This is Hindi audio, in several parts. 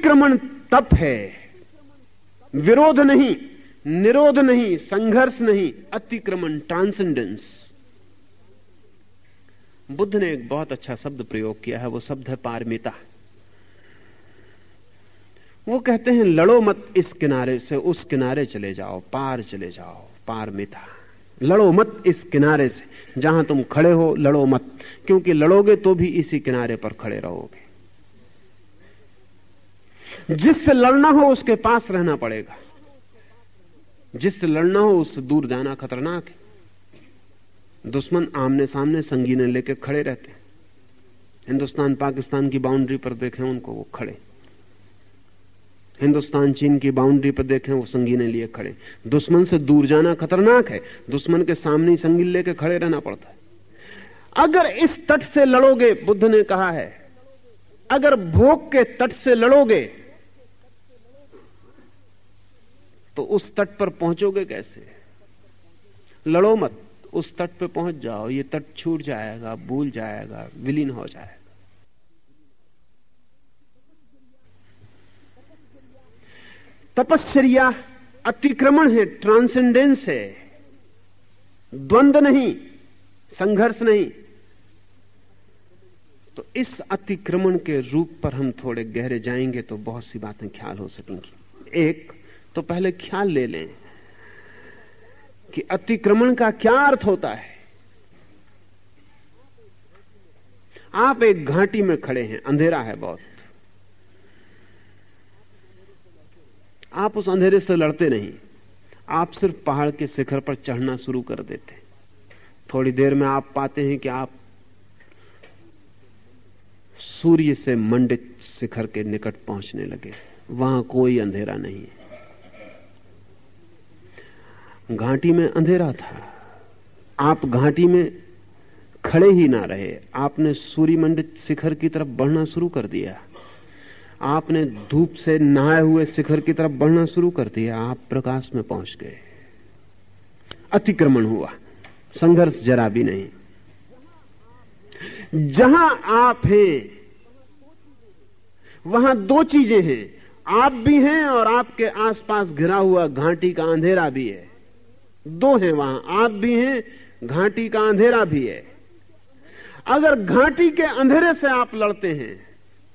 अतिक्रमण तप है। विरोध नहीं, निरोध नहीं, संघर्ष नहीं, अतिक्रमण ट्रांसेंडेंस बुद्ध ने एक बहुत अच्छा शब्द प्रयोग किया है, वो शब्द है पारमिता। वो कहते हैं, लड़ो मत इस किनारे से, उस किनारे चले जाओ, पार चले जाओ, पारमिता। लड़ो मत इस किनारे से, जहाँ तुम खड़े हो, लड़ो मत, क्योंकि लड़ोगे तो भी इसी किनारे पर खड़े रहोगे। जिससे लड़ना हो उसके पास रहना पड़ेगा। जिससे लड़ना हो उससे दूर जाना खतरनाक है। दुश्मन आमने सामने संगीने लेके खड़े रहते हिंदुस्तान पाकिस्तान की बाउंड्री पर देखें उनको वो खड़े। हिंदुस्तान चीन की बाउंड्री पर देखें वो संगीने लिए खड़े। दुश्मन से दूर जाना खतरनाक है। दुश्मन के सामने ही संगीन लेके खड़े रहना पड़ता है। अगर इस तट से लड़ोगे, बुद्ध ने कहा है, अगर भोग के तट से लड़ोगे तो उस तट पर पहुंचोगे कैसे? लड़ो मत, उस तट पे पहुँच जाओ। ये तट छूट जाएगा, भूल जाएगा, विलीन हो जाएगा। तपश्चर्या अतिक्रमण है ट्रांसेंडेंस है। द्वंद नहीं, संघर्ष नहीं। तो इस अतिक्रमण के रूप पर हम थोड़े गहरे जाएँगे तो बहुत सी बातें ख्याल हो सकेंगी। एक तो पहले ख्याल ले लें कि अतिक्रमण का क्या अर्थ होता है। आप एक घाटी में खड़े हैं, अंधेरा है बहुत। आप उस अंधेरे से लड़ते नहीं। आप सिर्फ़ पहाड़ के शिखर पर चढ़ना शुरू कर देते थोड़ी देर में आप पाते हैं कि आप सूर्य से मंडित शिखर के निकट पहुँचने लगे। वहाँ कोई अंधेरा नहीं है। घाटी में अंधेरा था। आप घाटी में खड़े ही ना रहे। आपने सूर्य मंडित शिखर की तरफ़ बढ़ना शुरू कर दिया। आपने धूप से नहाए हुए शिखर की तरफ़ बढ़ना शुरू कर दिया। आप प्रकाश में पहुँच गए। अतिक्रमण हुआ। संघर्ष जरा भी नहीं। जहाँ आप हैं, वहाँ दो चीज़ें हैं। आप भी हैं और आपके आसपास घिरा हुआ घाटी का अंधेरा भी है। दो हैं वहाँ आप भी हैं, घाटी का अंधेरा भी है। अगर घाटी के अंधेरे से आप लड़ते हैं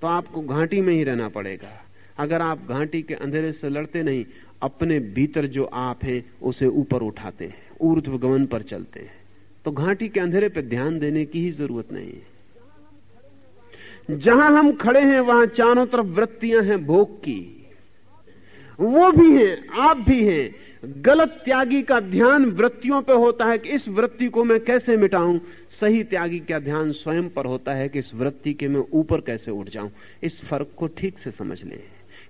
तो आपको घाटी में ही रहना पड़ेगा। अगर आप घाटी के अंधेरे से लड़ते नहीं, अपने भीतर जो आप हैं, उसे ऊपर उठाते हैं, ऊर्ध्व गमन पर चलते हैं। तो घाटी के अंधेरे पर ध्यान देने की ही ज़रूरत नहीं है। जहाँ हम खड़े हैं, वहाँ चारों तरफ़ वृत्तियाँ हैं, भोग की। वो भी हैं, आप भी हैं गलत त्यागी का ध्यान वृत्तियों पर होता है कि इस वृत्ति को मैं कैसे मिटाऊं? सही त्यागी का ध्यान स्वयं पर होता है कि इस वृत्ति के मैं ऊपर कैसे उठ जाऊँ? इस फ़र्क को ठीक से समझ लें।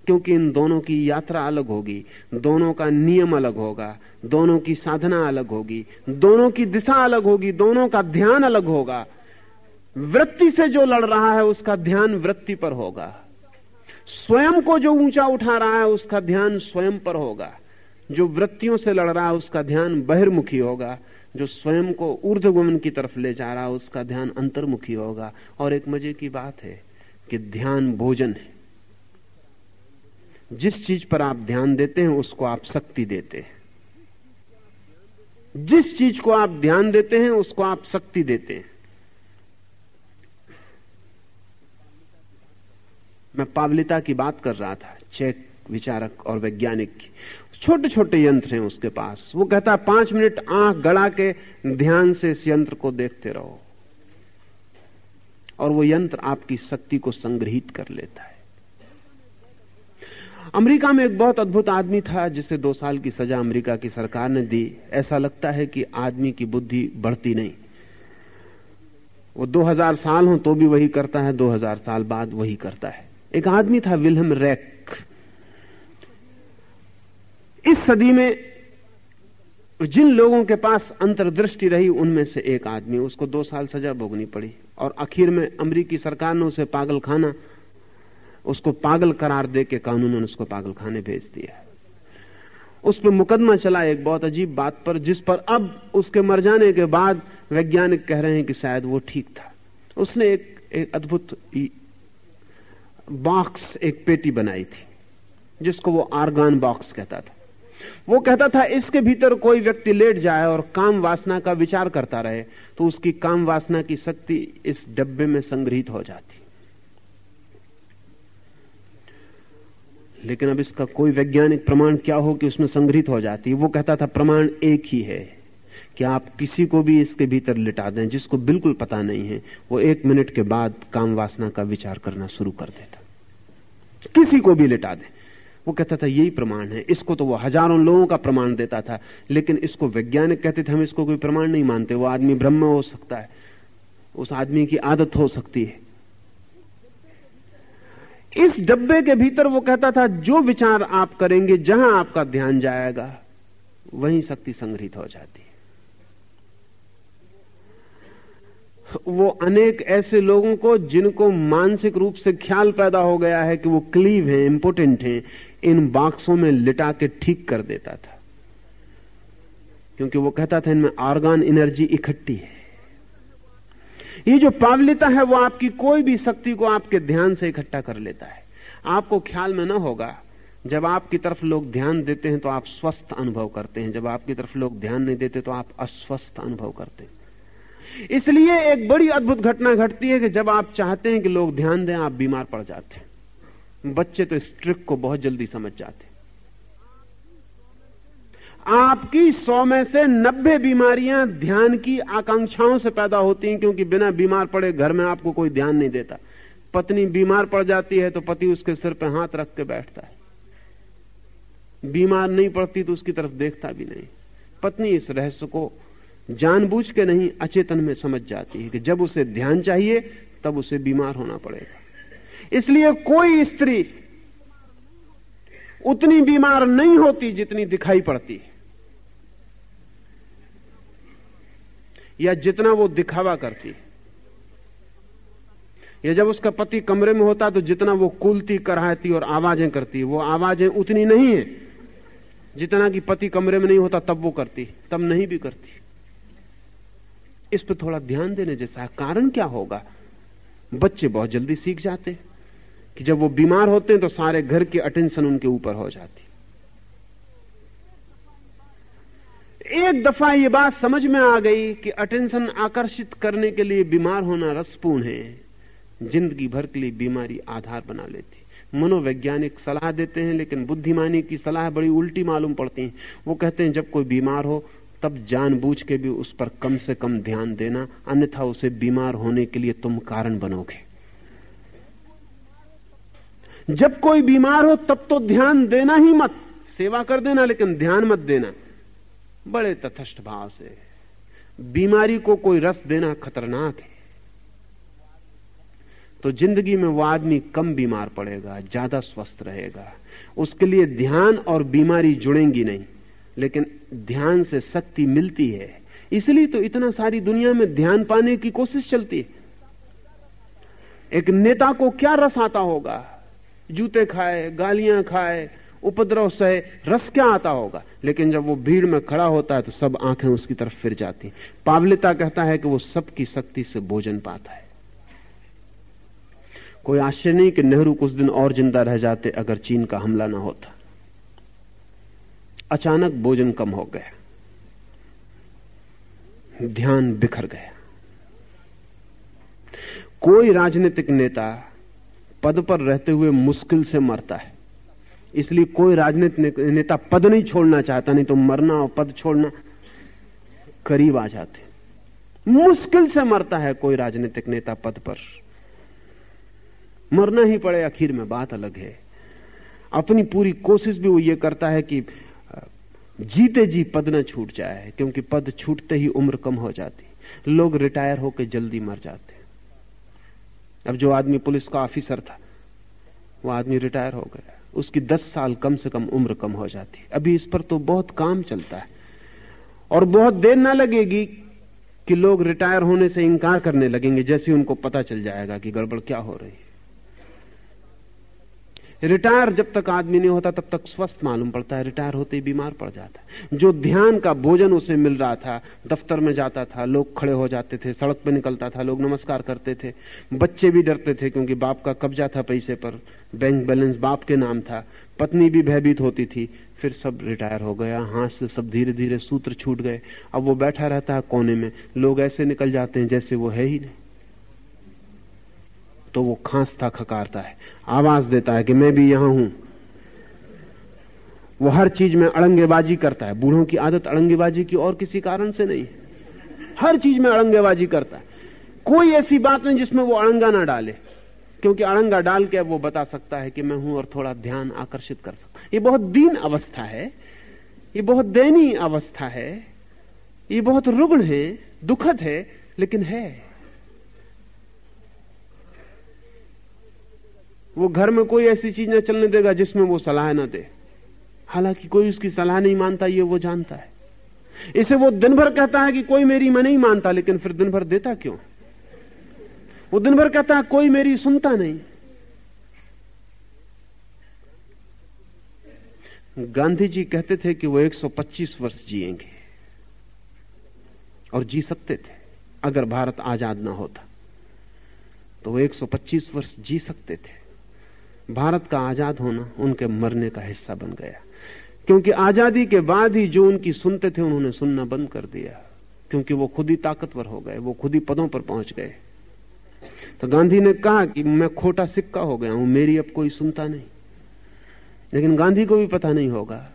क्योंकि इन दोनों की यात्रा अलग होगी, दोनों का नियम अलग होगा, दोनों की साधना अलग होगी, दोनों की दिशा अलग होगी, दोनों का ध्यान अलग होगा। वृत्ति से जो लड़ रहा है, उसका ध्यान वृत्ति पर होगा। स्वयं को जो ऊँचा उठा रहा है, उसका ध्यान स्वयं पर होगा। जो वृत्तियों से लड़ रहा है, उसका ध्यान बहिर्मुखी होगा। जो स्वयं को ऊर्धगमन की तरफ़ ले जा रहा है, उसका ध्यान अंतर्मुखी होगा। और एक मज़े की बात है कि ध्यान भोजन है। जिस चीज़ पर आप ध्यान देते हैं, उसको आप शक्ति देते हैं। जिस चीज़ को आप ध्यान देते हैं, उसको आप शक्ति देते हैं। मैं पावलिता की बात कर रहा था, चेक, विचारक और वैज्ञानिक की। छोटे छोटे यंत्र हैं उसके पास। वो कहता है पाँच मिनट आँख गड़ा के ध्यान से इस यंत्र को देखते रहो। और वो यंत्र आपकी शक्ति को संग्रहित कर लेता है। अमेरिका में एक बहुत अद्भुत आदमी था, जिसे दो साल की सजा अमेरिका की सरकार ने दी। ऐसा लगता है कि आदमी की बुद्धि बढ़ती नहीं। वो 2000 साल हो तो भी वही करता है 2000 साल बाद वही करता है। एक आदमी था, विल्हम रैक। इस सदी में जिन लोगों के पास अंतर्दृष्टि रही उनमें से एक आदमी उसको दो साल सजा भोगनी पड़ी। और आखिर में अमरीकी सरकार ने उसे पागल खाना उसको पागल करार दे के कानून ने उसको पागल खाने भेज दिया। उस पर मुकदमा चला एक बहुत अजीब बात पर जिस पर अब उसके मर जाने के बाद वैज्ञानिक कह रहे हैं कि शायद वो ठीक था। उसने एक, एक अद्भुत बॉक्स एक पेटी बनाई थी जिसको वो आर्गान बॉक्स कहता था। वो कहता था, इसके भीतर कोई व्यक्ति लेट जाए और काम वासना का विचार करता रहे तो उसकी काम वासना की शक्ति इस डब्बे में संग्रहित हो जाती। लेकिन अब इसका कोई वैज्ञानिक प्रमाण क्या हो कि उसमें संग्रहित हो जाती? वो कहता था, प्रमाण एक ही है कि आप किसी को भी इसके भीतर लिटा दें, जिसको बिल्कुल पता नहीं है, वो एक मिनट के बाद काम वासना का विचार करना शुरू कर देता। किसी को भी लिटा दें। वो कहता था, यही प्रमाण है। इसको तो वो हज़ारों लोगों का प्रमाण देता था, लेकिन इसको वैज्ञानिक कहते थे, हम इसको कोई प्रमाण नहीं मानते। वो आदमी ब्रह्म हो सकता है। उस आदमी की आदत हो सकती है। इस डब्बे के भीतर वो कहता था, जो विचार आप करेंगे, जहाँ आपका ध्यान जाएगा, वहीं शक्ति संग्रहित हो जाती है। वो अनेक ऐसे लोगों को जिनको मानसिक रूप से ख्याल पैदा हो गया है कि वो क्लीव हैं इंपोर्टेंट हैं इन बाक्सों में लिटा के ठीक कर देता था। क्योंकि वो कहता था, इनमें आर्गान एनर्जी इकट्ठी है। ये जो पावलिता है, वो आपकी कोई भी शक्ति को आपके ध्यान से इकट्ठा कर लेता है। आपको ख्याल में ना होगा, जब आपकी तरफ़ लोग ध्यान देते हैं तो आप स्वस्थ अनुभव करते हैं। जब आपकी तरफ़ लोग ध्यान नहीं देते तो आप अस्वस्थ अनुभव करते हैं। इसलिए एक बड़ी अद्भुत घटना घटती है कि जब आप चाहते हैं कि लोग ध्यान दें, आप बीमार पड़ जाते हैं। बच्चे तो इस ट्रिक को बहुत जल्दी समझ जाते। आपकी सौ में से नब्बे बीमारियाँ ध्यान की आकांक्षाओं से पैदा होती हैं क्योंकि बिना बीमार पड़े घर में आपको कोई ध्यान नहीं देता। पत्नी बीमार पड़ जाती है तो पति उसके सिर पर हाथ रख के बैठता है। बीमार नहीं पड़ती तो उसकी तरफ़ देखता भी नहीं। पत्नी इस रहस्य को जानबूझ के नहीं, अचेतन में समझ जाती है कि जब उसे ध्यान चाहिए, तब उसे बीमार होना पड़ेगा। इसलिए कोई स्त्री उतनी बीमार नहीं होती जितनी दिखाई पड़ती। है या जितना वो दिखावा करती। है या जब उसका पति कमरे में होता तो जितना वो कुलती, कराहती और आवाज़ें करती। वो आवाज़ें उतनी नहीं है। जितना कि पति कमरे में नहीं होता तब वो करती, तब नहीं भी करती। इस पर थोड़ा ध्यान देने जैसा है कारण क्या होगा? बच्चे बहुत जल्दी सीख जाते। कि जब वो बीमार होते हैं तो सारे घर की अटेंशन उनके ऊपर हो जाती। एक दफ़ा ये बात समझ में आ गई कि अटेंशन आकर्षित करने के लिए बीमार होना रसपूर्ण है। ज़िंदगी भर के लिए बीमारी आधार बना लेती। मनोवैज्ञानिक सलाह देते हैं, लेकिन बुद्धिमानी की सलाह बड़ी उल्टी मालूम पड़ती है। वो कहते हैं, जब कोई बीमार हो, तब जानबूझ के भी उस पर कम से कम ध्यान देना, अन्यथा उसे बीमार होने के लिए तुम कारण बनोगे। जब कोई बीमार हो, तब तो ध्यान देना ही मत। सेवा कर देना, लेकिन ध्यान मत देना। बड़े तथस्थ भाव से। बीमारी को कोई रस देना खतरनाक है। तो ज़िंदगी में वो आदमी कम बीमार पड़ेगा, ज़्यादा स्वस्थ रहेगा। उसके लिए ध्यान और बीमारी जुड़ेंगी नहीं, लेकिन ध्यान से शक्ति मिलती है। इसलिए तो इतना सारी दुनिया में ध्यान पाने की कोशिश चलती है। एक नेता को क्या रस आता होगा? जूते खाए, गालियाँ खाए, उपद्रव सहे, रस क्या आता होगा? लेकिन जब वो भीड़ में खड़ा होता है तो सब आँखें उसकी तरफ़ फिर जाती पावलिता कहता है कि वो सबकी शक्ति से भोजन पाता है। कोई आश्चर्य नहीं कि नेहरू कुछ दिन और ज़िंदा रह जाते अगर चीन का हमला ना होता। अचानक भोजन कम हो गया। ध्यान बिखर गया। कोई राजनीतिक नेता पद पर रहते हुए मुश्किल से मरता है। इसलिए कोई राजनीतिक नेता पद नहीं छोड़ना चाहता, नहीं तो मरना और पद छोड़ना करीब आ जाते। मुश्किल से मरता है कोई राजनीतिक नेता पद पर। मरना ही पड़े, आखिर में बात अलग है। अपनी पूरी कोशिश भी वो ये करता है कि जीते जी पद न छूट जाए, क्योंकि पद छूटते ही उम्र कम हो जाती। लोग रिटायर होकर जल्दी मर जाते। अब जो आदमी पुलिस का ऑफिसर था, वो आदमी रिटायर हो गया। उसकी दस साल कम से कम उम्र कम हो जाती। अभी इस पर तो बहुत काम चलता है। और बहुत देर ना लगेगी कि लोग रिटायर होने से इंकार करने लगेंगे, जैसे उनको पता चल जाएगा कि गड़बड़ क्या हो रही है। रिटायर जब तक आदमी नहीं होता, तब तक स्वस्थ मालूम पड़ता है। रिटायर होते ही बीमार पड़ जाता है। जो ध्यान का भोजन उसे मिल रहा था, दफ्तर में जाता था, लोग खड़े हो जाते थे, सड़क पर निकलता था, लोग नमस्कार करते थे। बच्चे भी डरते थे क्योंकि बाप का कब्जा था पैसे पर। बैंक बैलेंस बाप के नाम था। पत्नी भी भयभीत होती थी। फिर सब रिटायर हो गया। हाथ से सब धीरे धीरे सूत्र छूट गए। अब वो बैठा रहता है कोने में। लोग ऐसे निकल जाते हैं जैसे वो है ही नहीं। तो वो खांसता खकारता है। आवाज़ देता है कि मैं भी यहाँ हूँ। वो हर चीज़ में अड़ंगेबाजी करता है। बूढ़ों की आदत अड़ंगेबाजी की और किसी कारण से नहीं। हर चीज़ में अड़ंगेबाजी करता है। कोई ऐसी बात नहीं जिसमें वो अड़ंगा ना डाले। क्योंकि अड़ंगा डाल के वो बता सकता है कि मैं हूँ और थोड़ा ध्यान आकर्षित कर सकता ये बहुत दीन अवस्था है। ये बहुत दयनीय अवस्था है। ये बहुत रुग्ण है, दुखद है, लेकिन है। वो घर में कोई ऐसी चीज़ न चलने देगा जिसमें वो सलाह ना दे। हालाँकि कोई उसकी सलाह नहीं मानता, ये वो जानता है। इसे वो दिन भर कहता है कि कोई मेरी मैं नहीं मानता, लेकिन फिर दिन भर देता क्यों? वो दिन भर कहता है, कोई मेरी सुनता नहीं। गांधी जी कहते थे कि वो 125 वर्ष जिएँगे और जी सकते थे, अगर भारत आज़ाद ना होता। तो वो 125 वर्ष जी सकते थे। भारत का आज़ाद होना उनके मरने का हिस्सा बन गया। क्योंकि आज़ादी के बाद ही जो उनकी सुनते थे, उन्होंने सुनना बंद कर दिया। क्योंकि वो खुद ही ताकतवर हो गए, वो खुद ही पदों पर पहुँच गए। तो गांधी ने कहा कि मैं खोटा सिक्का हो गया हूँ, मेरी अब कोई सुनता नहीं। लेकिन गांधी को भी पता नहीं होगा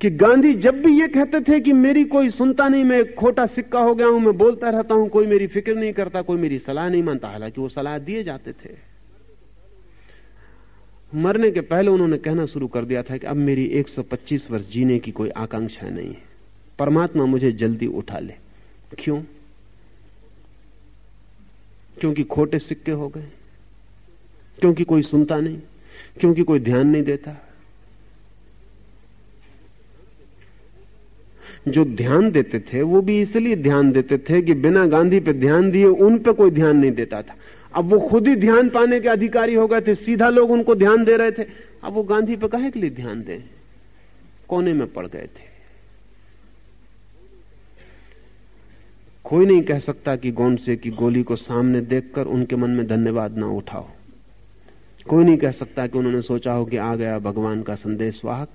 कि गांधी जब भी ये कहते थे कि मेरी कोई सुनता नहीं, मैं खोटा सिक्का हो गया हूँ, मैं बोलता रहता हूँ, कोई मेरी फ़िक्र नहीं करता, कोई मेरी सलाह नहीं मानता। हालाँकि वो सलाह दिए जाते थे। मरने के पहले उन्होंने कहना शुरू कर दिया था कि अब मेरी 125 वर्ष जीने की कोई आकांक्षा नहीं है। परमात्मा मुझे जल्दी उठा ले। क्यों? क्योंकि खोटे सिक्के हो गए। क्योंकि कोई सुनता नहीं। क्योंकि कोई ध्यान नहीं देता। जो ध्यान देते थे, वो भी इसलिए ध्यान देते थे कि बिना गांधी पे ध्यान दिए उन पे कोई ध्यान नहीं देता था। अब वो खुद ही ध्यान पाने के अधिकारी हो गए थे, सीधा लोग उनको ध्यान दे रहे थे। अब वो गांधी पे कहे के लिए ध्यान दें? कोने में पड़ गए थे। कोई नहीं कह सकता कि गोंडसे की गोली को सामने देखकर उनके मन में धन्यवाद ना उठाओ। कोई नहीं कह सकता कि उन्होंने सोचा हो कि आ गया भगवान का संदेश वाहक।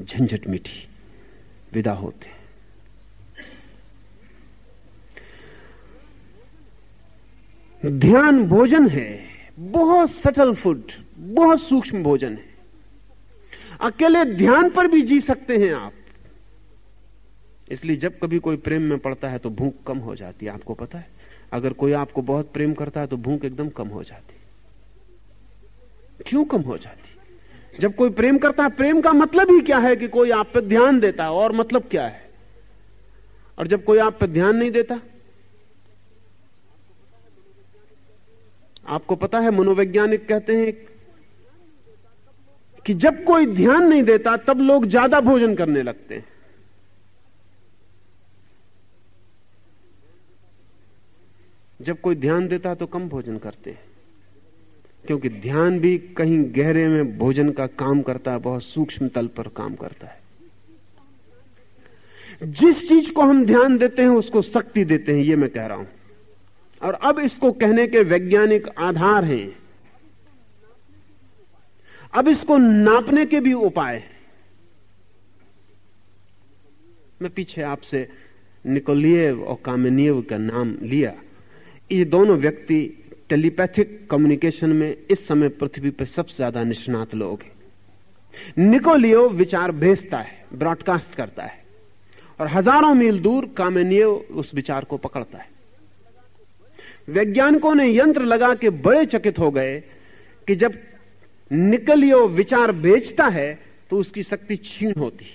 झंझट मिठी। विदा होते ध्यान भोजन है, बहुत सटल फ़ूड बहुत सूक्ष्म भोजन है। अकेले ध्यान पर भी जी सकते हैं आप। इसलिए जब कभी कोई प्रेम में पड़ता है तो भूख कम हो जाती है, आपको पता है। अगर कोई आपको बहुत प्रेम करता है तो भूख एकदम कम हो जाती क्यों कम हो जाती? जब कोई प्रेम करता है, प्रेम का मतलब ही क्या है कि कोई आप पर ध्यान देता है? और मतलब क्या है? और जब कोई आप पर ध्यान नहीं देता, आपको पता है, मनोवैज्ञानिक कहते हैं कि जब कोई ध्यान नहीं देता, तब लोग ज़्यादा भोजन करने लगते हैं। जब कोई ध्यान देता तो कम भोजन करते हैं। क्योंकि ध्यान भी कहीं गहरे में भोजन का काम करता है, बहुत सूक्ष्म तल पर काम करता है। जिस चीज़ को हम ध्यान देते हैं, उसको शक्ति देते हैं, ये मैं कह रहा हूँ। और अब इसको कहने के वैज्ञानिक आधार हैं। अब इसको नापने के भी उपाय हैं। मैं पीछे आपसे निकोलियव और कामेनियव का नाम लिया। ये दोनों व्यक्ति टेलीपैथिक कम्युनिकेशन में इस समय पृथ्वी पर सबसे ज़्यादा निष्णात लोग हैं। निकोलियो विचार भेजता है ब्रॉडकास्ट करता है, और हज़ारों मील दूर कामेनियो उस विचार को पकड़ता है। वैज्ञानिकों ने यंत्र लगा के बड़े चकित हो गए कि जब निकलियो विचार भेजता है तो उसकी शक्ति छीण होती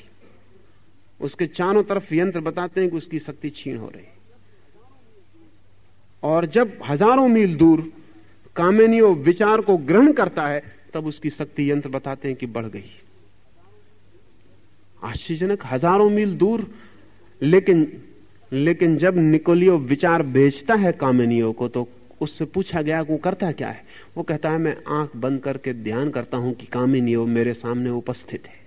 उसके चारों तरफ़ यंत्र बताते हैं कि उसकी शक्ति छीण हो रही और जब हज़ारों मील दूर कामेनियो विचार को ग्रहण करता है, तब उसकी शक्ति यंत्र बताते हैं कि बढ़ गई। आश्चर्यजनक, हज़ारों मील दूर, लेकिन लेकिन जब निकोलियो विचार भेजता है कामेनियो को तो उससे पूछा गया वो करता क्या है? वो कहता है, मैं आँख बंद करके ध्यान करता हूँ कि कामिनी वो मेरे सामने उपस्थित है।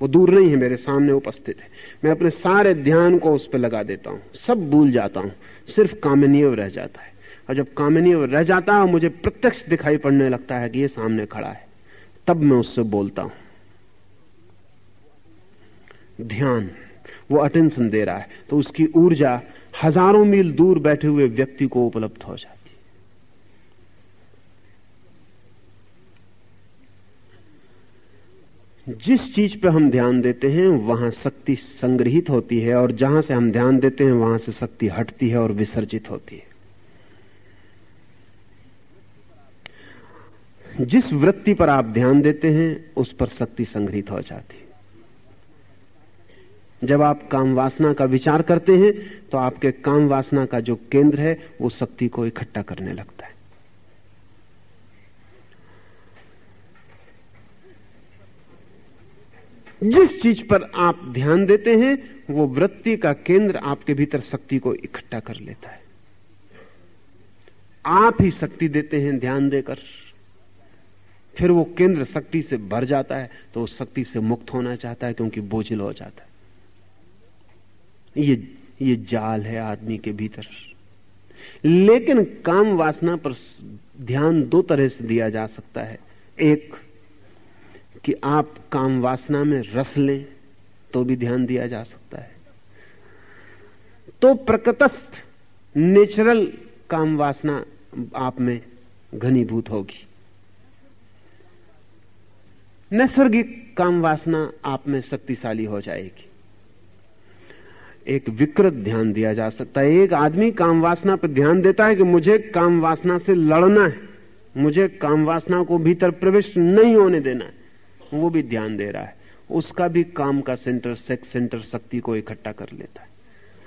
वो दूर नहीं है मेरे सामने उपस्थित है। मैं अपने सारे ध्यान को उस पर लगा देता हूँ। सब भूल जाता हूँ। सिर्फ़ कामनीय रह जाता है। और जब कामनीय रह जाता है, मुझे प्रत्यक्ष दिखाई पड़ने लगता है कि ये सामने खड़ा है। तब मैं उससे बोलता हूँ, ध्यान, वो अटेंशन दे रहा है। तो उसकी ऊर्जा हज़ारों मील दूर बैठे हुए व्यक्ति को उपलब्ध हो जाती जिस चीज़ पे हम ध्यान देते हैं, वहाँ शक्ति संग्रहित होती है और जहाँ से हम ध्यान देते हैं, वहाँ से शक्ति हटती है और विसर्जित होती है। जिस वृत्ति पर आप ध्यान देते हैं, उस पर शक्ति संग्रहित हो जाती है। जब आप काम वासना का विचार करते हैं तो आपके काम वासना का जो केंद्र है, वो शक्ति को इकट्ठा करने लगता है। जिस चीज़ पर आप ध्यान देते हैं, वो वृत्ति का केंद्र आपके भीतर शक्ति को इकट्ठा कर लेता है। आप ही शक्ति देते हैं ध्यान देकर। फिर वो केंद्र शक्ति से भर जाता है तो उस शक्ति से मुक्त होना चाहता है, क्योंकि बोझिल हो जाता है। ये ये जाल है आदमी के भीतर। लेकिन काम वासना पर ध्यान दो तरह से दिया जा सकता है। एक कि आप काम वासना में रस लें तो भी ध्यान दिया जा सकता है। तो प्रकृतस्थ नेचुरल काम वासना आप में घनीभूत होगी। नैसर्गिक काम वासना आप में शक्तिशाली हो जाएगी। एक विकृत ध्यान दिया जा सकता है। एक आदमी काम वासना पर ध्यान देता है कि मुझे काम वासना से लड़ना है, मुझे काम वासना को भीतर प्रविष्ट नहीं होने देना है। वो भी ध्यान दे रहा है। उसका भी काम का सेंटर सेक्स सेंटर शक्ति को इकट्ठा कर लेता है।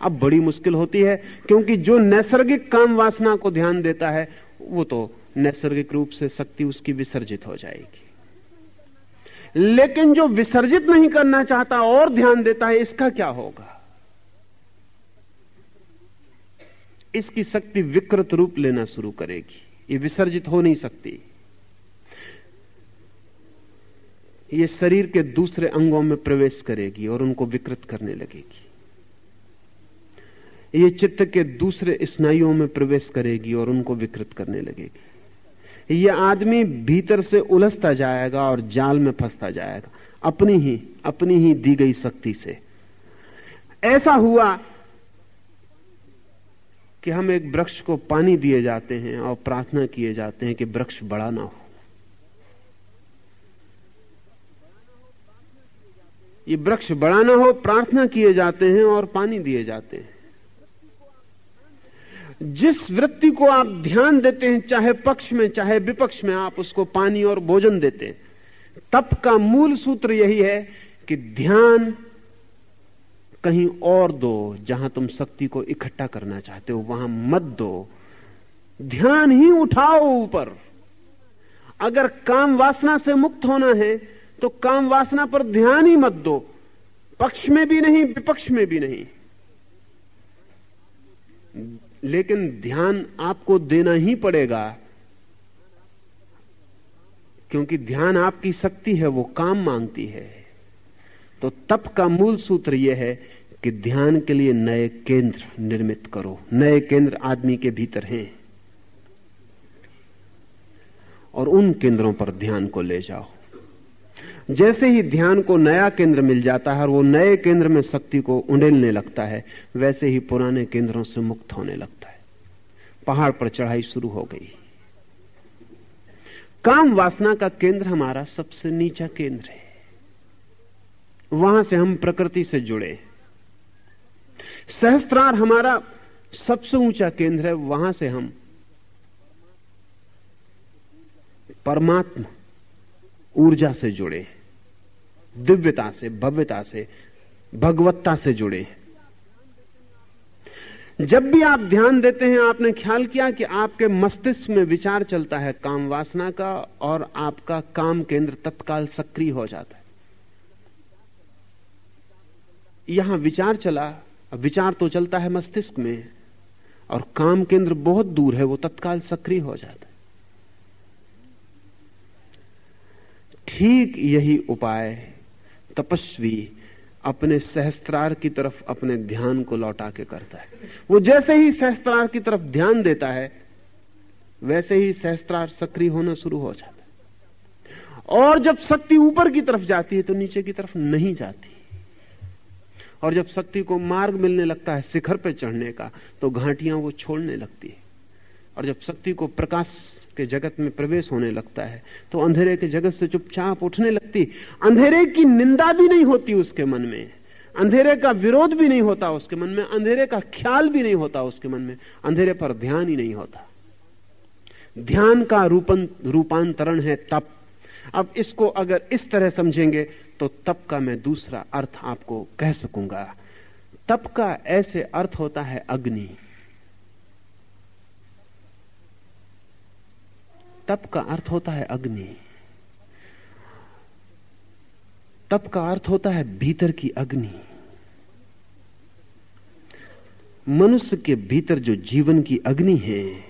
अब बड़ी मुश्किल होती है, क्योंकि जो नैसर्गिक काम वासना को ध्यान देता है, वो तो नैसर्गिक रूप से शक्ति उसकी विसर्जित हो जाएगी। लेकिन जो विसर्जित नहीं करना चाहता, और ध्यान देता है, इसका क्या होगा? इसकी शक्ति विकृत रूप लेना शुरू करेगी। ये विसर्जित हो नहीं सकती। ये शरीर के दूसरे अंगों में प्रवेश करेगी और उनको विकृत करने लगेगी। ये चित्त के दूसरे स्नायुओं में प्रवेश करेगी और उनको विकृत करने लगेगी। ये आदमी भीतर से उलझता जाएगा और जाल में फंसता जाएगा, अपनी ही अपनी ही दी गई शक्ति से। ऐसा हुआ कि हम एक वृक्ष को पानी दिए जाते हैं और प्रार्थना किए जाते हैं कि वृक्ष बड़ा ना हो। ये वृक्ष बड़ा ना हो, प्रार्थना किए जाते हैं और पानी दिए जाते हैं। जिस वृत्ति को आप ध्यान देते हैं, चाहे पक्ष में, चाहे विपक्ष में, आप उसको पानी और भोजन देते हैं। तप का मूल सूत्र यही है कि ध्यान कहीं और दो, जहाँ तुम शक्ति को इकट्ठा करना चाहते हो, वहाँ मत दो। ध्यान ही उठाओ ऊपर। अगर काम वासना से मुक्त होना है तो काम वासना पर ध्यान ही मत दो। पक्ष में भी नहीं, विपक्ष में भी नहीं। लेकिन ध्यान आपको देना ही पड़ेगा, क्योंकि ध्यान आपकी शक्ति है, वो काम मांगती है। तो तप का मूल सूत्र यह है कि ध्यान के लिए नए केंद्र निर्मित करो। नए केंद्र आदमी के भीतर हैं। और उन केंद्रों पर ध्यान को ले जाओ। जैसे ही ध्यान को नया केंद्र मिल जाता है और वो नए केंद्र में शक्ति को उंडेलने लगता है, वैसे ही पुराने केंद्रों से मुक्त होने लगता है। पहाड़ पर चढ़ाई शुरू हो गई। काम वासना का केंद्र हमारा सबसे नीचा केंद्र है। वहाँ से हम प्रकृति से जुड़े सहस्त्रार हमारा सबसे ऊँचा केंद्र है, वहाँ से हम परमात्मा ऊर्जा से जुड़े, दिव्यता से, भव्यता से, भगवत्ता से जुड़े। जब भी आप ध्यान देते हैं, आपने ख्याल किया कि आपके मस्तिष्क में विचार चलता है काम वासना का और आपका काम केंद्र तत्काल सक्रिय हो जाता है। यहाँ विचार चला, विचार तो चलता है मस्तिष्क में और काम केंद्र बहुत दूर है, वो तत्काल सक्रिय हो जाता है। ठीक यही उपाय तपस्वी अपने सहस्त्रार की तरफ़ अपने ध्यान को लौटा के करता है। वो जैसे ही सहस्त्रार की तरफ़ ध्यान देता है, वैसे ही सहस्त्रार सक्रिय होना शुरू हो जाता है। और जब शक्ति ऊपर की तरफ़ जाती है तो नीचे की तरफ़ नहीं जाती। और जब शक्ति को मार्ग मिलने लगता है शिखर पर चढ़ने का तो घाटियाँ वो छोड़ने लगती है। और जब शक्ति को प्रकाश के जगत में प्रवेश होने लगता है। तो अंधेरे के जगत से चुपचाप उठने लगती। अंधेरे की निंदा भी नहीं होती उसके मन में। अंधेरे का विरोध भी नहीं होता उसके मन में। अंधेरे का ख्याल भी नहीं होता उसके मन में। अंधेरे पर ध्यान ही नहीं होता। ध्यान का रूपन, रूपांतरण है तप। अब इसको अगर इस तरह समझेंगे तो तप का मैं दूसरा अर्थ आपको कह सकूँगा। तप का ऐसे अर्थ होता है अग्नि। तप का अर्थ होता है अग्नि। तप का अर्थ होता है भीतर की अग्नि। मनुष्य के भीतर जो जीवन की अग्नि है,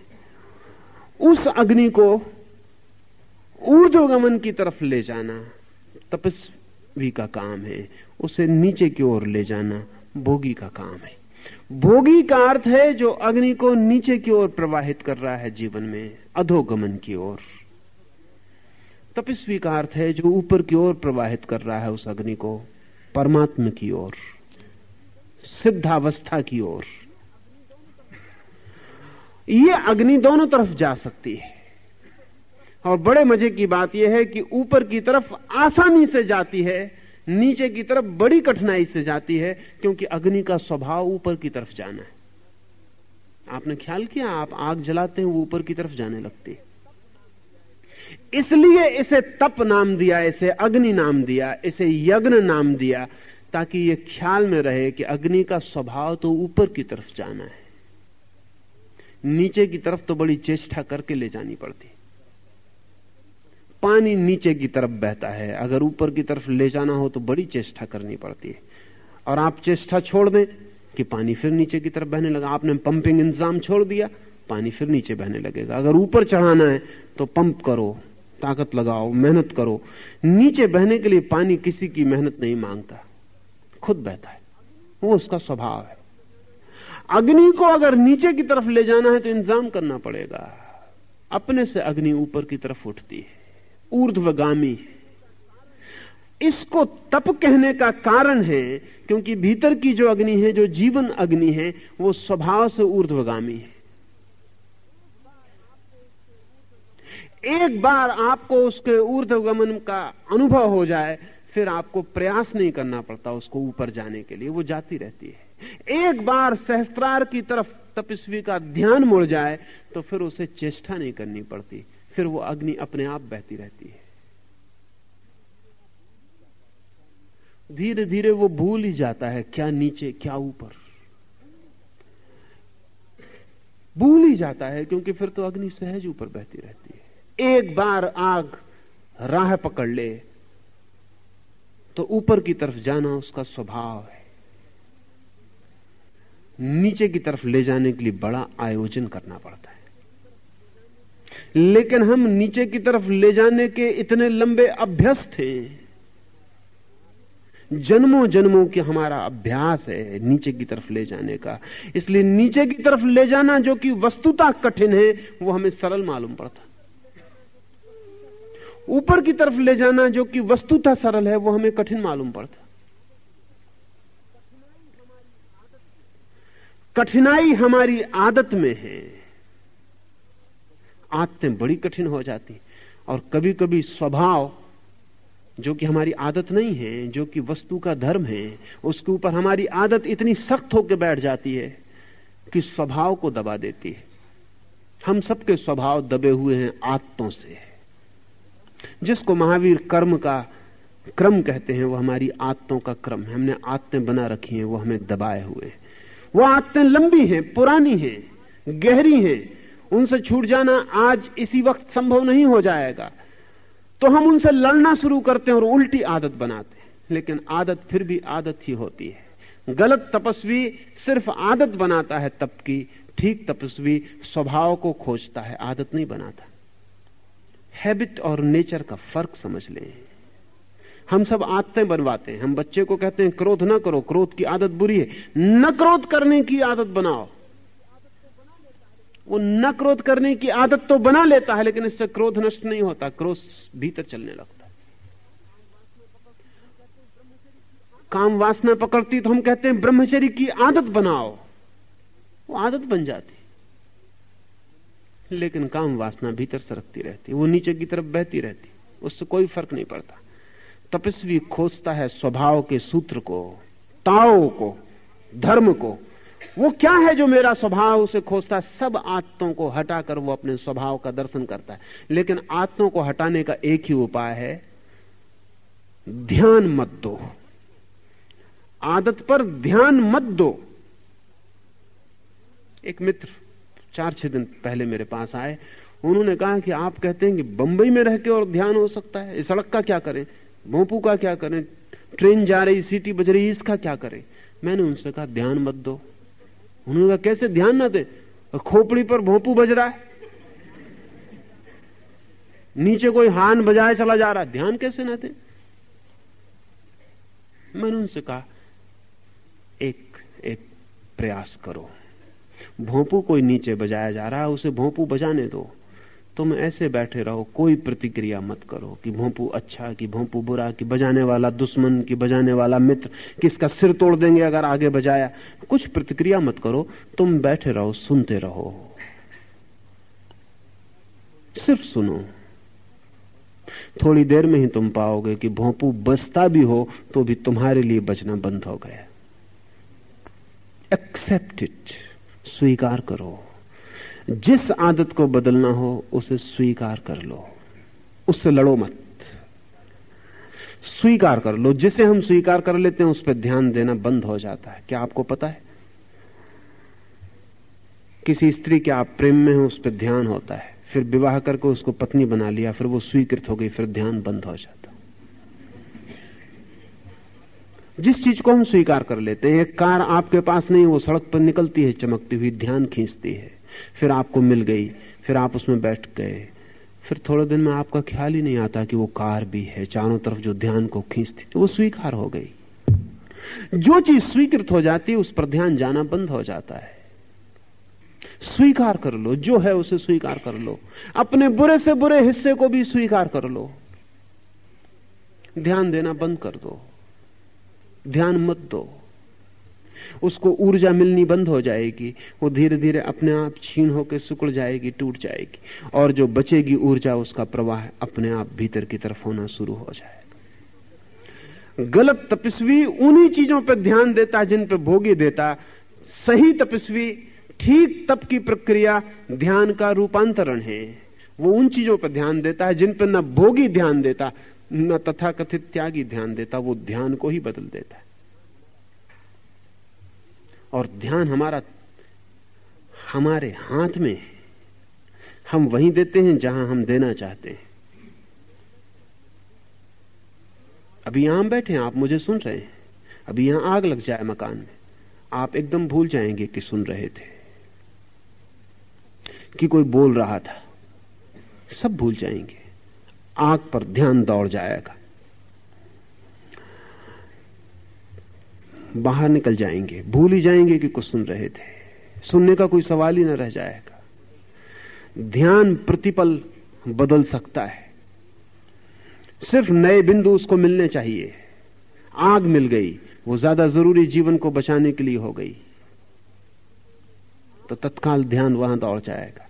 उस अग्नि को ऊर्ध्वगमन की तरफ़ ले जाना तपस्वी का काम है, उसे नीचे की ओर ले जाना भोगी का काम है। भोगी का अर्थ है जो अग्नि को नीचे की ओर प्रवाहित कर रहा है जीवन में, अधोगमन की ओर। तपस्वी का अर्थ है जो ऊपर की ओर प्रवाहित कर रहा है उस अग्नि को, परमात्मा की ओर, सिद्धावस्था की ओर। ये अग्नि दोनों तरफ़ जा सकती है। और बड़े मज़े की बात यह है कि ऊपर की तरफ़ आसानी से जाती है नीचे की तरफ़ बड़ी कठिनाई से जाती है, क्योंकि अग्नि का स्वभाव ऊपर की तरफ़ जाना है। आपने ख्याल किया? आप आग जलाते हैं, वो ऊपर की तरफ़ जाने लगती है। इसलिए इसे तप नाम दिया, इसे अग्नि नाम दिया, इसे यज्ञ नाम दिया, ताकि ये ख्याल में रहे कि अग्नि का स्वभाव तो ऊपर की तरफ़ जाना है। नीचे की तरफ़ तो बड़ी चेष्टा करके ले जानी पड़ती पानी नीचे की तरफ़ बहता है। अगर ऊपर की तरफ़ ले जाना हो तो बड़ी चेष्टा करनी पड़ती है। और आप चेष्टा छोड़ दें कि पानी फिर नीचे की तरफ़ बहने लगा। आपने पंपिंग इंतज़ाम छोड़ दिया, पानी फिर नीचे बहने लगेगा। अगर ऊपर चढ़ाना है तो पंप करो, ताकत लगाओ, मेहनत करो। नीचे बहने के लिए पानी किसी की मेहनत नहीं माँगता। खुद बहता है। वो उसका स्वभाव है। अग्नि को अगर नीचे की तरफ़ ले जाना है तो इंतज़ाम करना पड़ेगा। अपने से अग्नि ऊपर की तरफ़ उठती है। ऊर्ध्वगामी। इसको तप कहने का कारण है, क्योंकि भीतर की जो अग्नि है, जो जीवन अग्नि है, वो स्वभाव से ऊर्ध्वगामी है। एक बार आपको उसके ऊर्ध्वगमन का अनुभव हो जाए, फिर आपको प्रयास नहीं करना पड़ता उसको ऊपर जाने के लिए, वो जाती रहती है। एक बार सहस्त्रार की तरफ़ तपस्वी का ध्यान मुड़ जाए तो फिर उसे चेष्टा नहीं करनी पड़ती। फिर वो अग्नि अपने आप बहती रहती है। धीरे धीरे वो भूल ही जाता है क्या नीचे, क्या ऊपर। भूल ही जाता है क्योंकि फिर तो अग्नि सहज ऊपर बहती रहती है। एक बार आग राह पकड़ ले तो ऊपर की तरफ़ जाना उसका स्वभाव है। नीचे की तरफ़ ले जाने के लिए बड़ा आयोजन करना पड़ता है। लेकिन हम नीचे की तरफ़ ले जाने के इतने लंबे अभ्यस्त हैं जन्मों जन्मों की हमारा अभ्यास है नीचे की तरफ़ ले जाने का। इसलिए नीचे की तरफ़ ले जाना जो कि वस्तुता कठिन है, वो हमें सरल मालूम पड़ता। ऊपर की तरफ़ ले जाना जो कि वस्तुता सरल है, वो हमें कठिन मालूम पड़ता। कठिनाई हमारी आदत में है। आदतें बड़ी कठिन हो जाती और कभी कभी स्वभाव, जो कि हमारी आदत नहीं है, जो कि वस्तु का धर्म है, उसके ऊपर हमारी आदत इतनी सख्त होकर बैठ जाती है कि स्वभाव को दबा देती है। हम सबके स्वभाव दबे हुए हैं आदतों से। जिसको महावीर कर्म का क्रम कहते हैं, वो हमारी आदतों का क्रम है। हमने आदतें बना रखी हैं, वो हमें दबाए हुए हैं। वो आदतें लंबी हैं, पुरानी हैं, गहरी हैं उनसे छूट जाना आज इसी वक्त संभव नहीं हो जाएगा। तो हम उनसे लड़ना शुरू करते हैं और उल्टी आदत बनाते हैं। लेकिन आदत फिर भी आदत ही होती है। गलत तपस्वी सिर्फ़ आदत बनाता है तप की, ठीक तपस्वी स्वभाव को खोजता है, आदत नहीं बनाता। हैबिट और नेचर का फ़र्क समझ लें। हम सब आदतें बनवाते हैं। हम बच्चे को कहते हैं, क्रोध ना करो, क्रोध की आदत बुरी है। न क्रोध करने की आदत बनाओ। वो न क्रोध करने की आदत तो बना लेता है, लेकिन इससे क्रोध नष्ट नहीं होता, क्रोध भीतर चलने लगता है। काम वासना पकड़ती तो हम कहते हैं, ब्रह्मचर्य की आदत बनाओ। वो आदत बन जाती। लेकिन काम वासना भीतर सरकती रहती, वो नीचे की तरफ़ बहती रहती, उससे कोई फ़र्क नहीं पड़ता। तपस्वी खोजता है स्वभाव के सूत्र को, ताओ को, धर्म को वो क्या है जो मेरा स्वभाव उसे खोजता है? सब आत्तों को हटाकर वो अपने स्वभाव का दर्शन करता है। लेकिन आत्तों को हटाने का एक ही उपाय है, ध्यान मत दो। आदत पर ध्यान मत दो। एक मित्र चार छह दिन पहले मेरे पास आए। उन्होंने कहा कि आप कहते हैं कि बंबई में रह के और ध्यान हो सकता है। सड़क का क्या करें? भोपू का क्या करें? ट्रेन जा रही, सीटी बज रही, इसका क्या करें? मैंने उनसे कहा, ध्यान मत दो। उन्होंने कहा, कैसे ध्यान ना दे? खोपड़ी पर भोपू बज रहा है। नीचे कोई हान बजाए चला जा रहा है। ध्यान कैसे ना दे? मैंने उनसे कहा, एक एक प्रयास करो। भोंपू कोई नीचे बजाया जा रहा है, उसे भोंपू बजाने दो। तुम ऐसे बैठे रहो, कोई प्रतिक्रिया मत करो कि भोंपू अच्छा कि भोंपू बुरा कि, बजाने वाला दुश्मन कि, बजाने वाला मित्र किसका सिर तोड़ देंगे अगर आगे बजाया। कुछ प्रतिक्रिया मत करो, तुम बैठे रहो, सुनते रहो। सिर्फ़ सुनो। थोड़ी देर में ही तुम पाओगे कि भोंपू बजता भी हो तो भी तुम्हारे लिए बजना बंद हो गया। एक्सेप्ट इट स्वीकार करो। जिस आदत को बदलना हो, उसे स्वीकार कर लो। उससे लड़ो मत। स्वीकार कर लो। जिसे हम स्वीकार कर लेते हैं, उस पर ध्यान देना बंद हो जाता है। क्या आपको पता है? किसी स्त्री के आप प्रेम में हो, उस पर ध्यान होता है। फिर विवाह करके उसको पत्नी बना लिया, फिर वो स्वीकृत हो गई, फिर ध्यान बंद हो जाता। जिस चीज़ को हम स्वीकार कर लेते हैं, एक कार आपके पास नहीं, वो सड़क पर निकलती है, चमकती हुई, ध्यान खींचती है। फिर आपको मिल गई, फिर आप उसमें बैठ गए। फिर थोड़े दिन में आपका ख्याल ही नहीं आता कि वो कार भी है, चारों तरफ़ जो ध्यान को खींचती तो वो स्वीकार हो गई। जो चीज़ स्वीकृत हो जाती है, उस पर ध्यान जाना बंद हो जाता है। स्वीकार कर लो, जो है उसे स्वीकार कर लो। अपने बुरे से बुरे हिस्से को भी स्वीकार कर लो। ध्यान देना बंद कर दो। ध्यान मत दो। उसको ऊर्जा मिलनी बंद हो जाएगी, वो धीरे धीरे अपने आप छीन होकर सुकड़ जाएगी, टूट जाएगी। और जो बचेगी ऊर्जा, उसका प्रवाह अपने आप भीतर की तरफ़ होना शुरू हो जाएगा। गलत तपस्वी उन्हीं चीज़ों पर ध्यान देता, जिन पर भोगी देता। सही तपस्वी, ठीक तप की प्रक्रिया ध्यान का रूपांतरण है। वो उन चीज़ों पर ध्यान देता है जिन पर न भोगी ध्यान देता, न तथाकथित त्यागी ध्यान देता, वो ध्यान को ही बदल देता है। और ध्यान हमारा, हमारे हाथ में हम वहीं देते हैं जहाँ हम देना चाहते हैं। अभी यहाँ बैठे हैं, आप मुझे सुन रहे हैं। अभी यहाँ आग लग जाए मकान में। आप एकदम भूल जाएँगे कि सुन रहे थे, कि कोई बोल रहा था। सब भूल जाएँगे। आग पर ध्यान दौड़ जाएगा। बाहर निकल जाएँगे। भूल ही जाएँगे कि कुछ सुन रहे थे। सुनने का कोई सवाल ही ना रह जाएगा। ध्यान प्रतिपल बदल सकता है। सिर्फ़ नए बिंदु उसको मिलने चाहिए। आग मिल गई। वो ज़्यादा ज़रूरी जीवन को बचाने के लिए हो गई। तो तत्काल ध्यान वहाँ दौड़ जाएगा।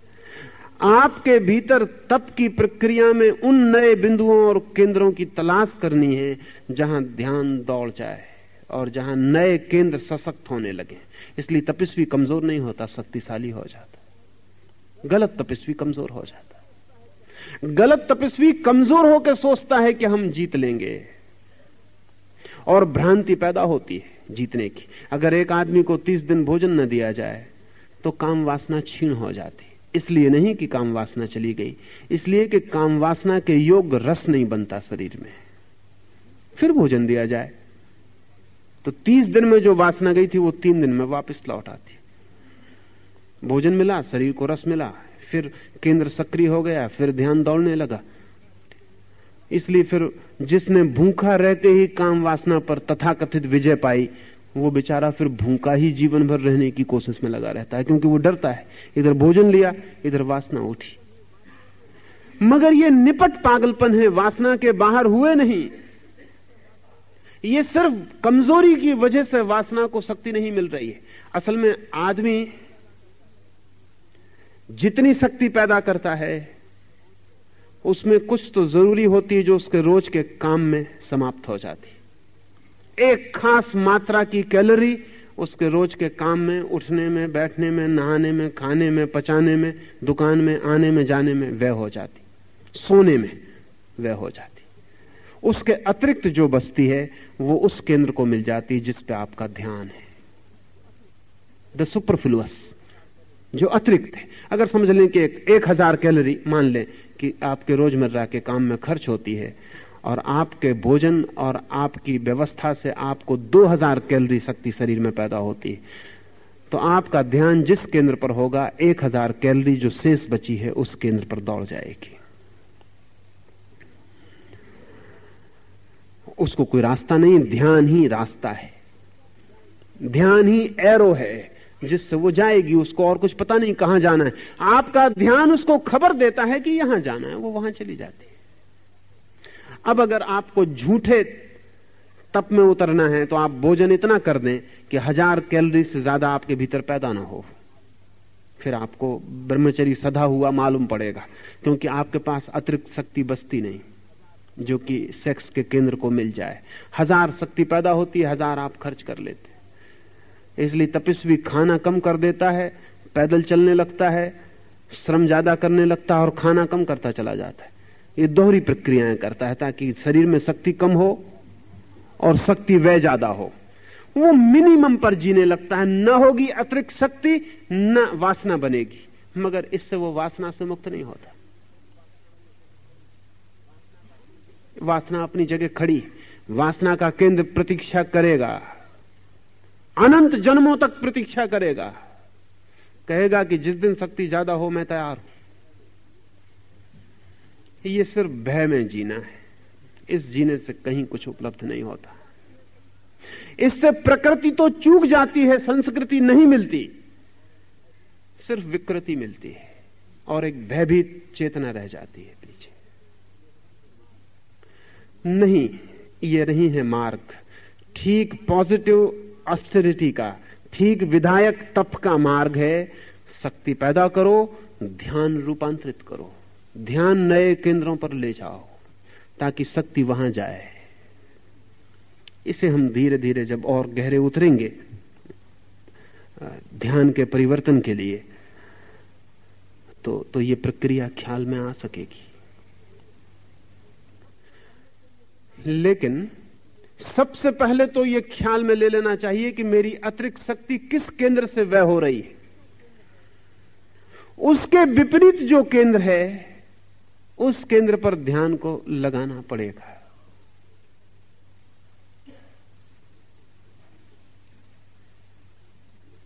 आपके भीतर तप की प्रक्रिया में उन नए बिंदुओं और केंद्रों की तलाश करनी है जहाँ ध्यान दौड़ जाए। और जहाँ नए केंद्र सशक्त होने लगे इसलिए तपस्वी कमज़ोर नहीं होता, शक्तिशाली हो जाता। गलत तपस्वी कमज़ोर हो जाता। गलत तपस्वी कमज़ोर होकर सोचता है कि हम जीत लेंगे। और भ्रांति पैदा होती है जीतने की। अगर एक आदमी को तीस दिन भोजन न दिया जाए तो काम वासना छीण हो जाती। इसलिए नहीं कि काम वासना चली गई। इसलिए कि काम वासना के योग रस नहीं बनता शरीर में। फिर भोजन दिया जाए। तो तीस दिन में जो वासना गई थी, वो तीन दिन में वापस लौट आती। भोजन मिला, शरीर को रस मिला, फिर केंद्र सक्रिय हो गया, फिर ध्यान दौड़ने लगा। इसलिए फिर जिसने भूखा रहते ही काम वासना पर तथाकथित विजय पाई, वो बेचारा फिर भूखा ही जीवन भर रहने की कोशिश में लगा रहता है, क्योंकि वो डरता है। इधर भोजन लिया, इधर वासना उठी। मगर ये निपट पागलपन है, वासना के बाहर हुए नहीं। ये सिर्फ़ कमज़ोरी की वजह से वासना को शक्ति नहीं मिल रही है। असल में आदमी जितनी शक्ति पैदा करता है, उसमें कुछ तो ज़रूरी होती है जो उसके रोज के काम में समाप्त हो जाती एक खास मात्रा की कैलोरी उसके रोज के काम में, उठने में, बैठने में, नहाने में, खाने में, पचाने में, दुकान में, आने में, जाने में वह हो जाती। सोने में वह हो जाती। उसके अतिरिक्त जो बस्ती है वो उस केंद्र को मिल जाती है जिस पे आपका ध्यान है। द सुपरफ्लुअस जो अतिरिक्त है। अगर समझ लें कि एक, एक हज़ार कैलोरी मान लें कि आपके रोज़मर्रा के काम में खर्च होती है और आपके भोजन और आपकी व्यवस्था से आपको 2000 कैलोरी शक्ति शरीर में पैदा होती है तो आपका ध्यान जिस केंद्र पर होगा 1000 कैलोरी जो शेष बची है उस केंद्र पर दौड़ जाएगी। उसको कोई रास्ता नहीं, ध्यान ही रास्ता है। ध्यान ही एरो है, जिससे वो जाएगी, उसको और कुछ पता नहीं कहाँ जाना है। आपका ध्यान उसको खबर देता है कि यहाँ जाना है, वो वहाँ चली जाती है। अब अगर आपको झूठे तप में उतरना है तो आप भोजन इतना कर दें कि हज़ार कैलोरी से ज़्यादा आपके भीतर पैदा ना हो। फिर आपको ब्रह्मचरी सदा हुआ मालूम पड़ेगा, क्योंकि आपके पास अतिरिक्त शक्ति बसती नहीं। जो कि सेक्स के केंद्र को मिल जाए। हज़ार शक्ति पैदा होती है, हज़ार आप खर्च कर लेते इसलिए तपस्वी खाना कम कर देता है, पैदल चलने लगता है, श्रम ज़्यादा करने लगता है और खाना कम करता चला जाता है। ये दोहरी प्रक्रियाएँ करता है ताकि शरीर में शक्ति कम हो और शक्ति व्यय ज़्यादा हो। वो मिनिमम पर जीने लगता है। न होगी अतिरिक्त शक्ति, न वासना बनेगी। मगर इससे वो वासना से मुक्त नहीं होता। वासना अपनी जगह खड़ी। वासना का केंद्र प्रतीक्षा करेगा। अनंत जन्मों तक प्रतीक्षा करेगा। कहेगा कि जिस दिन शक्ति ज़्यादा हो, मैं तैयार हूँ। ये सिर्फ़ भय में जीना है। इस जीने से कहीं कुछ उपलब्ध नहीं होता। इससे प्रकृति तो चूक जाती है, संस्कृति नहीं मिलती। सिर्फ़ विकृति मिलती है और एक भयभीत चेतना रह जाती है। नहीं, ये नहीं है मार्ग। ठीक पॉजिटिव ऑस्टेरिटी का, ठीक विधायक तप का मार्ग है। शक्ति पैदा करो, ध्यान रूपांतरित करो। ध्यान नए केंद्रों पर ले जाओ, ताकि शक्ति वहाँ जाए। इसे हम धीरे धीरे जब और गहरे उतरेंगे ध्यान के परिवर्तन के लिए तो तो ये प्रक्रिया ख्याल में आ सकेगी। लेकिन सबसे पहले तो यह ख्याल में ले लेना चाहिए कि मेरी अतिरिक्त शक्ति किस केंद्र से वह हो रही है। उसके विपरीत जो केंद्र है, उस केंद्र पर ध्यान को लगाना पड़ेगा।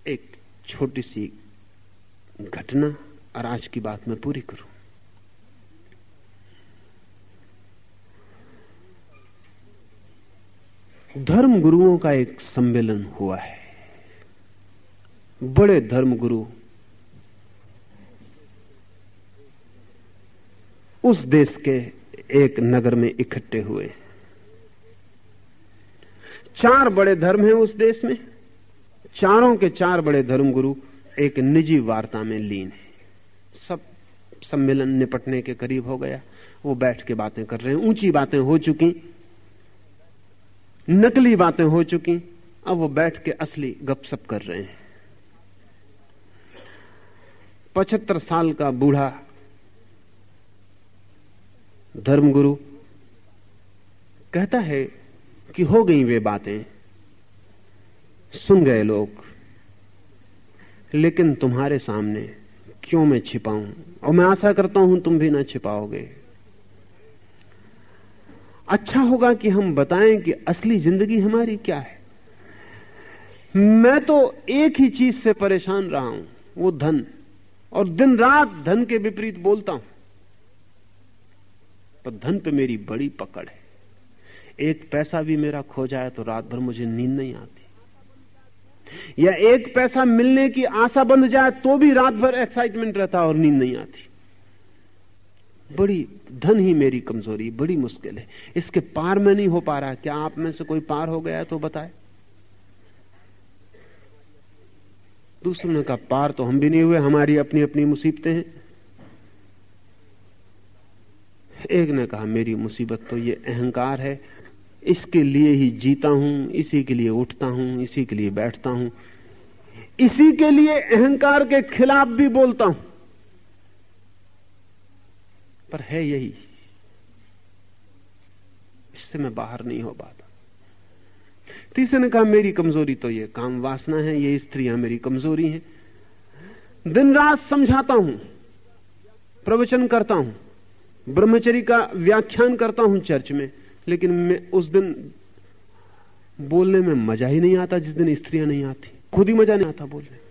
एक छोटी सी घटना और आज की बात मैं पूरी करूँ। धर्म गुरुओं का एक सम्मेलन हुआ है। बड़े धर्म गुरु उस देश के एक नगर में इकट्ठे हुए। चार बड़े धर्म हैं उस देश में। चारों के चार बड़े धर्म गुरु एक निजी वार्ता में लीन है। सब सम्मेलन निपटने के करीब हो गया। वो बैठ के बातें कर रहे हैं। ऊँची बातें हो चुकी। नकली बातें हो चुकी। अब वो बैठ के असली गपशप कर रहे हैं। पचहत्तर साल का बूढ़ा धर्मगुरु कहता है कि हो गई वे बातें। सुन गए लोग। लेकिन तुम्हारे सामने क्यों मैं छिपाऊं? और मैं आशा करता हूँ तुम भी ना छिपाओगे। अच्छा होगा कि हम बताएँ कि असली ज़िंदगी हमारी क्या है। मैं तो एक ही चीज़ से परेशान रहा हूँ, वो धन। और दिन रात धन के विपरीत बोलता हूँ। पर धन पे मेरी बड़ी पकड़ है। एक पैसा भी मेरा खो जाए तो रात भर मुझे नींद नहीं आती। या एक पैसा मिलने की आशा बंध जाए तो भी रात भर एक्साइटमेंट रहता और नींद नहीं आती। बड़ी धन ही मेरी कमज़ोरी, बड़ी मुश्किल है। इसके पार में नहीं हो पा रहा। क्या आप में से कोई पार हो गया तो बताए। दूसरों ने कहा पार तो हम भी नहीं हुए, हमारी अपनी अपनी मुसीबतें हैं। एक ने कहा, मेरी मुसीबत तो ये अहंकार है। इसके लिए ही जीता हूँ, इसी के लिए उठता हूँ, इसी के लिए बैठता हूँ। इसी के लिए अहंकार के खिलाफ भी बोलता हूँ। पर है यही। इससे मैं बाहर नहीं हो पाता। तीसरे ने कहा, मेरी कमज़ोरी तो ये काम वासना है, ये स्त्रियाँ मेरी कमज़ोरी हैं। दिन रात समझाता हूँ, प्रवचन करता हूँ ब्रह्मचरी का व्याख्यान करता हूँ चर्च में, लेकिन मैं उस दिन बोलने में मज़ा ही नहीं आता, जिस दिन स्त्रियाँ नहीं आती। खुद ही मज़ा नहीं आता बोलने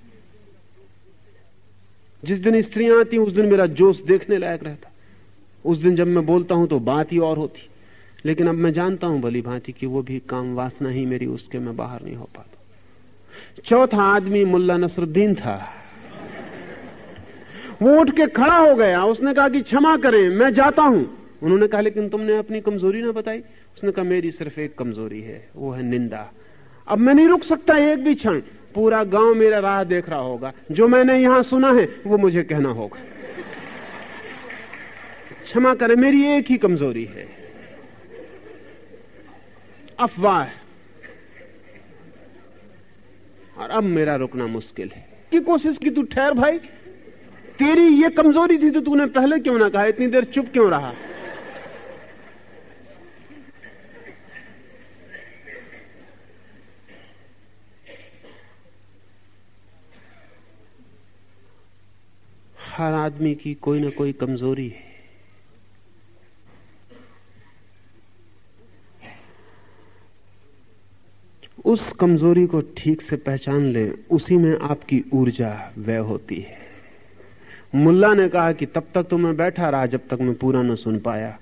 जिस दिन स्त्रियाँ आती, उस दिन मेरा जोश देखने लायक रहता। उस दिन जब मैं बोलता हूँ तो बात ही और होती। लेकिन अब मैं जानता हूँ भली भांति कि वो भी काम वासना ही मेरी उसके मैं बाहर नहीं हो पाता। चौथा आदमी मुल्ला नसरुद्दीन था। वो उठ के खड़ा हो गया। उसने कहा कि क्षमा करें, मैं जाता हूँ। उन्होंने कहा, लेकिन तुमने अपनी कमज़ोरी ना बताई। उसने कहा, मेरी सिर्फ़ एक कमज़ोरी है, वो है निंदा। अब मैं नहीं रुक सकता एक भी क्षण। पूरा गाँव मेरा राह देख रहा होगा। जो मैंने यहाँ सुना है, वो मुझे कहना होगा। क्षमा करें, मेरी एक ही कमज़ोरी है। अफवाह और अब मेरा रुकना मुश्किल है। की कोशिश की तू, ठहर भाई। तेरी ये कमज़ोरी थी तो तूने पहले क्यों ना कहा? इतनी देर चुप क्यों रहा? हर आदमी की कोई ना कोई कमज़ोरी है। उस कमज़ोरी को ठीक से पहचान लें, उसी में आपकी ऊर्जा व्यय होती है। मुल्ला ने कहा कि तब तक तो मैं बैठा रहा जब तक मैं पूरा न सुन पाया।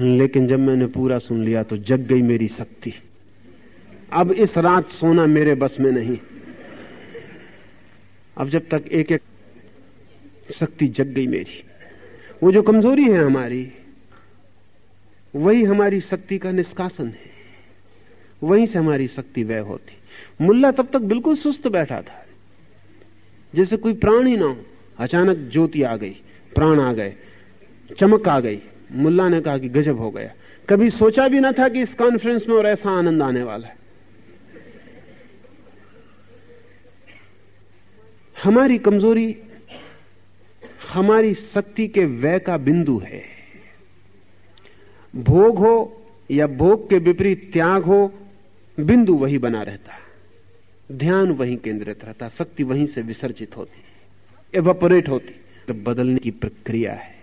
लेकिन जब मैंने पूरा सुन लिया तो जग गई मेरी शक्ति। अब इस रात सोना मेरे बस में नहीं। अब जब तक एक एक शक्ति जग गई मेरी, वो जो कमज़ोरी है हमारी, वही हमारी शक्ति का निष्कासन है। वहीं से हमारी शक्ति व्यय होती। मुल्ला तब तक बिल्कुल सुस्त बैठा था। जैसे कोई प्राण ही ना हो। अचानक ज्योति आ गई, प्राण आ गए, चमक आ गई। मुल्ला ने कहा कि गजब हो गया। कभी सोचा भी ना था कि इस कॉन्फ्रेंस में और ऐसा आनंद आने वाला है। हमारी कमज़ोरी, हमारी शक्ति के व्यय का बिंदु है। भोग हो या भोग के विपरीत त्याग हो बिंदु वही बना रहता ध्यान वहीं केंद्रित रहता शक्ति वहीं से विसर्जित होती एवपोरेट होती तो बदलने की प्रक्रिया है।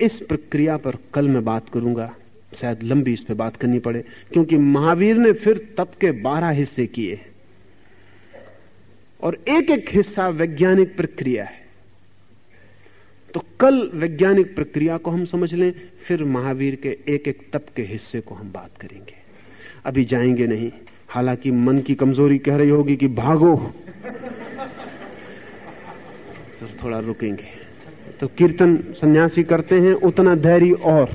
इस प्रक्रिया पर कल मैं बात करूँगा, शायद लंबी इस पर बात करनी पड़े, क्योंकि महावीर ने फिर तप के बारह हिस्से किए और एक एक हिस्सा वैज्ञानिक प्रक्रिया है। तो कल वैज्ञानिक प्रक्रिया को हम समझ लें, फिर महावीर के एक एक तप के हिस्से को हम बात करेंगे। अभी जाएँगे नहीं, हालाँकि मन की कमज़ोरी कह रही होगी कि भागो। तो थोड़ा रुकेंगे। तो कीर्तन सन्यासी करते हैं, उतना धैर्य और।